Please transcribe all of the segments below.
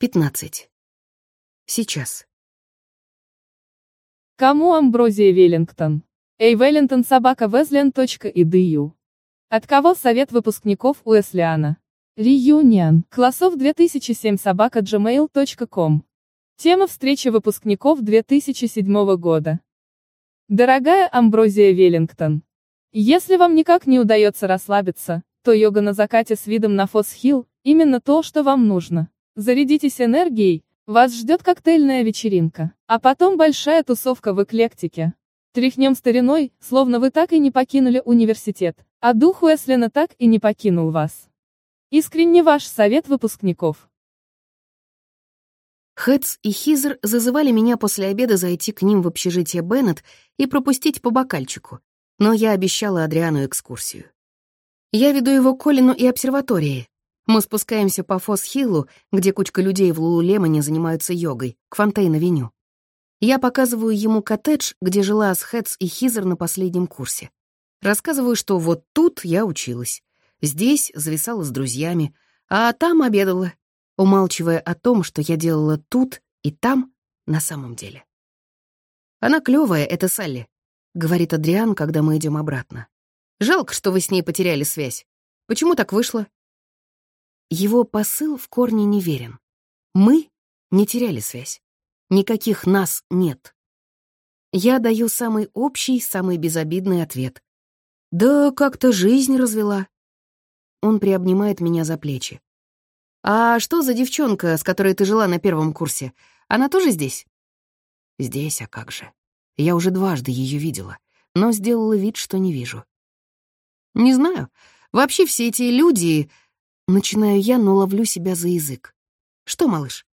15. Сейчас. Кому Амброзия Веллингтон? Эй, Веллингтон собака Везлен.edu. От кого совет выпускников Уэслиана? Реюнион. Классов 2007 собака gmail.com. Тема встречи выпускников 2007 года. Дорогая Амброзия Веллингтон. Если вам никак не удается расслабиться, то йога на закате с видом на Фосс-Хилл – именно то, что вам нужно. Зарядитесь энергией, вас ждет коктейльная вечеринка, а потом большая тусовка в эклектике. Тряхнем стариной, словно вы так и не покинули университет, а дух Уэслина так и не покинул вас. Искренне ваш совет выпускников. Хэтс и Хизер зазывали меня после обеда зайти к ним в общежитие Беннет и пропустить по бокальчику, но я обещала Адриану экскурсию. Я веду его к Колину и обсерватории, мы спускаемся по Фосс-Хиллу, где кучка людей в Лулулемоне занимаются йогой, к Фонтейн-авеню. Я показываю ему коттедж, где жила Асхэтс и Хизер на последнем курсе. Рассказываю, что вот тут я училась. Здесь зависала с друзьями, а там обедала, умалчивая о том, что я делала тут и там на самом деле. «Она клёвая, это Салли», — говорит Адриан, когда мы идем обратно. «Жалко, что вы с ней потеряли связь. Почему так вышло?» Его посыл в корне неверен. Мы не теряли связь. Никаких нас нет. Я даю самый общий, самый безобидный ответ. Да как-то жизнь развела. Он приобнимает меня за плечи. «А что за девчонка, с которой ты жила на первом курсе? Она тоже здесь?» «Здесь, а как же. Я уже дважды ее видела, но сделала вид, что не вижу». «Не знаю. Вообще все эти люди, Начинаю я, но ловлю себя за язык. «Что, малыш?»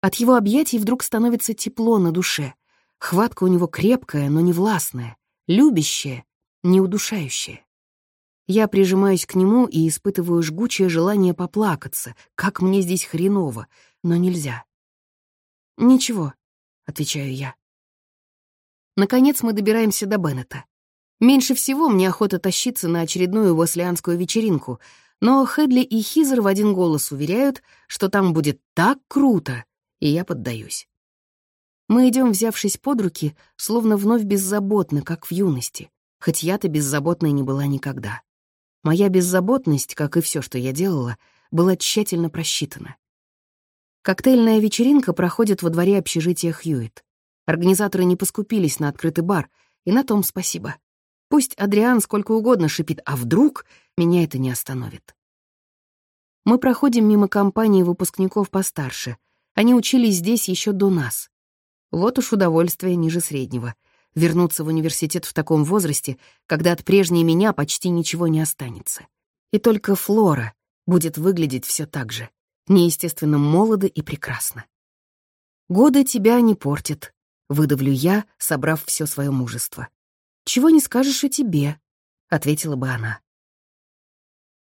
От его объятий вдруг становится тепло на душе. Хватка у него крепкая, но не властная, любящая, не удушающая. Я прижимаюсь к нему и испытываю жгучее желание поплакаться, как мне здесь хреново, но нельзя. «Ничего», — отвечаю я. Наконец мы добираемся до Беннета. Меньше всего мне охота тащиться на очередную вослианскую вечеринку, но Хедли и Хизер в один голос уверяют, что там будет так круто, и я поддаюсь. Мы идем, взявшись под руки, словно вновь беззаботно, как в юности, хоть я-то беззаботной не была никогда. Моя беззаботность, как и все, что я делала, была тщательно просчитана. Коктейльная вечеринка проходит во дворе общежития Хьюит. Организаторы не поскупились на открытый бар, и на том спасибо. Пусть Адриан сколько угодно шипит «а вдруг?», меня это не остановит. Мы проходим мимо компании выпускников постарше. Они учились здесь еще до нас. Вот уж удовольствие ниже среднего. Вернуться в университет в таком возрасте, когда от прежней меня почти ничего не останется. И только Флора будет выглядеть все так же, неестественно молодо и прекрасно. «Годы тебя не портят», — выдавлю я, собрав все свое мужество. «Чего не скажешь о тебе», — ответила бы она.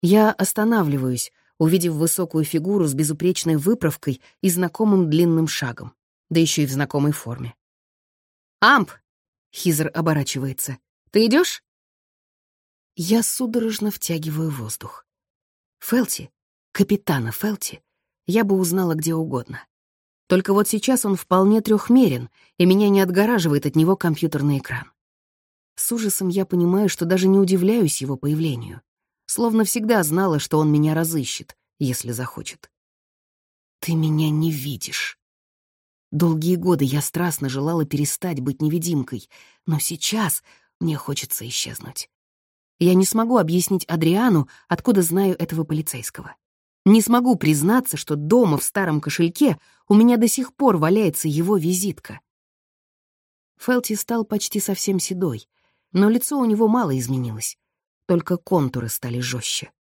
Я останавливаюсь, увидев высокую фигуру с безупречной выправкой и знакомым длинным шагом, да еще и в знакомой форме. «Амп!» — Хизер оборачивается. «Ты идешь? Я судорожно втягиваю воздух. Фелти, капитана Фелти, я бы узнала где угодно. Только вот сейчас он вполне трехмерен, и меня не отгораживает от него компьютерный экран. С ужасом я понимаю, что даже не удивляюсь его появлению. Словно всегда знала, что он меня разыщет, если захочет. «Ты меня не видишь». Долгие годы я страстно желала перестать быть невидимкой, но сейчас мне хочется исчезнуть. Я не смогу объяснить Адриану, откуда знаю этого полицейского. Не смогу признаться, что дома в старом кошельке у меня до сих пор валяется его визитка. Фелти стал почти совсем седой, но лицо у него мало изменилось, только контуры стали жестче.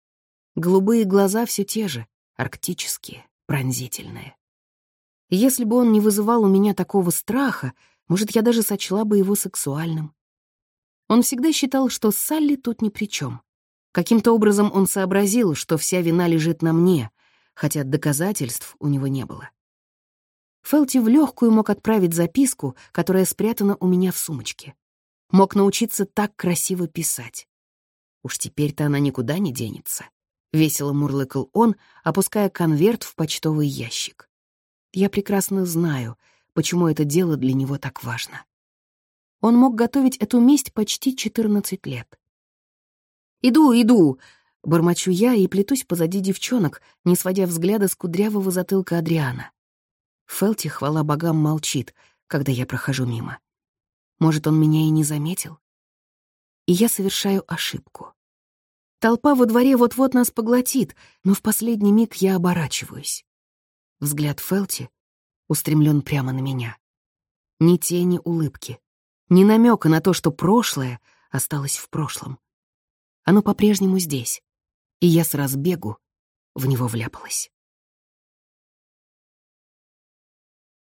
Голубые глаза все те же, арктические, пронзительные. Если бы он не вызывал у меня такого страха, может, я даже сочла бы его сексуальным. Он всегда считал, что Салли тут ни при чем. Каким-то образом он сообразил, что вся вина лежит на мне, хотя доказательств у него не было. Фелти в легкую мог отправить записку, которая спрятана у меня в сумочке мог научиться так красиво писать. Уж теперь-то она никуда не денется. весело мурлыкал он, опуская конверт в почтовый ящик. Я прекрасно знаю, почему это дело для него так важно. Он мог готовить эту месть почти 14 лет. «Иду, иду!» — бормочу я и плетусь позади девчонок, не сводя взгляда с кудрявого затылка Адриана. Фелти, хвала богам, молчит, когда я прохожу мимо. Может, он меня и не заметил? И я совершаю ошибку. Толпа во дворе вот-вот нас поглотит, но в последний миг я оборачиваюсь. Взгляд Фелти устремлен прямо на меня. Ни тени улыбки, ни намека на то, что прошлое осталось в прошлом. Оно по-прежнему здесь, и я с разбегу в него вляпалась.